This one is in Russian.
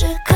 дышит.